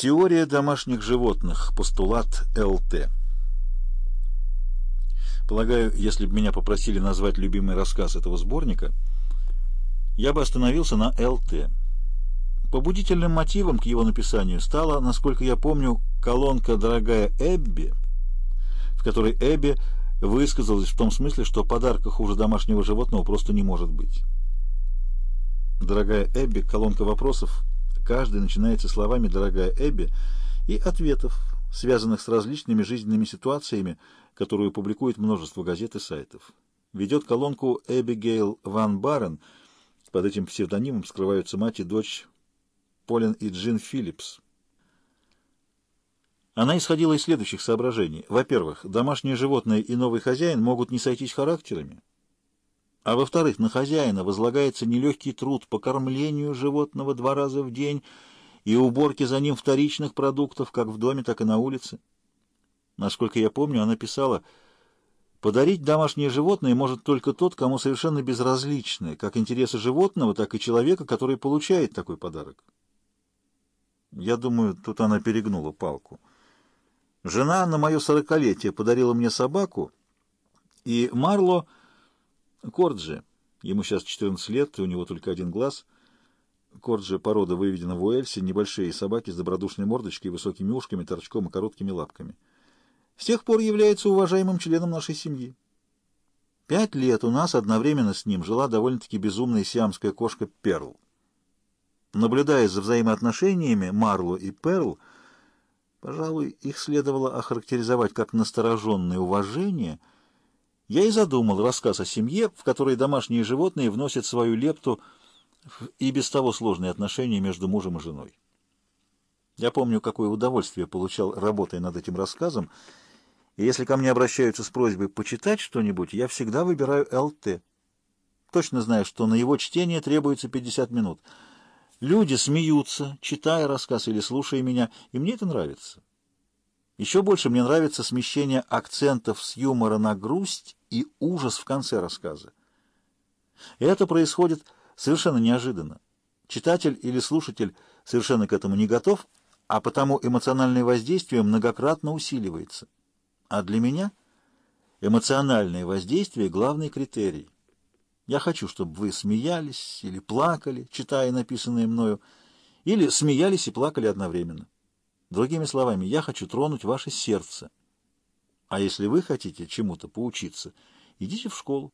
Теория домашних животных. Постулат ЛТ. Полагаю, если бы меня попросили назвать любимый рассказ этого сборника, я бы остановился на ЛТ. Побудительным мотивом к его написанию стала, насколько я помню, колонка «Дорогая Эбби», в которой Эбби высказалась в том смысле, что подарка хуже домашнего животного просто не может быть. «Дорогая Эбби» — колонка вопросов — Каждый начинается словами «дорогая Эбби» и ответов, связанных с различными жизненными ситуациями, которую публикует множество газет и сайтов. Ведет колонку Эбигейл Ван Барен. Под этим псевдонимом скрываются мать и дочь Полин и Джин Филлипс. Она исходила из следующих соображений. Во-первых, домашнее животное и новый хозяин могут не сойтись характерами, а во-вторых, на хозяина возлагается нелегкий труд по кормлению животного два раза в день и уборке за ним вторичных продуктов, как в доме, так и на улице. Насколько я помню, она писала, «Подарить домашнее животное может только тот, кому совершенно безразличны как интересы животного, так и человека, который получает такой подарок». Я думаю, тут она перегнула палку. Жена на мое сорокалетие подарила мне собаку, и Марло — Корджи. Ему сейчас 14 лет, и у него только один глаз. Корджи порода выведена в Уэльсе, небольшие собаки с добродушной мордочкой, высокими ушками, торчком и короткими лапками. С тех пор является уважаемым членом нашей семьи. Пять лет у нас одновременно с ним жила довольно-таки безумная сиамская кошка Перл. Наблюдая за взаимоотношениями Марло и Перл, пожалуй, их следовало охарактеризовать как настороженное уважение — я и задумал рассказ о семье, в которой домашние животные вносят свою лепту в и без того сложные отношения между мужем и женой. Я помню, какое удовольствие получал, работая над этим рассказом, и если ко мне обращаются с просьбой почитать что-нибудь, я всегда выбираю ЛТ. Точно знаю, что на его чтение требуется 50 минут. Люди смеются, читая рассказ или слушая меня, и мне это нравится. Еще больше мне нравится смещение акцентов с юмора на грусть и ужас в конце рассказа. это происходит совершенно неожиданно. Читатель или слушатель совершенно к этому не готов, а потому эмоциональное воздействие многократно усиливается. А для меня эмоциональное воздействие — главный критерий. Я хочу, чтобы вы смеялись или плакали, читая написанное мною, или смеялись и плакали одновременно. Другими словами, я хочу тронуть ваше сердце. А если вы хотите чему-то поучиться, идите в школу.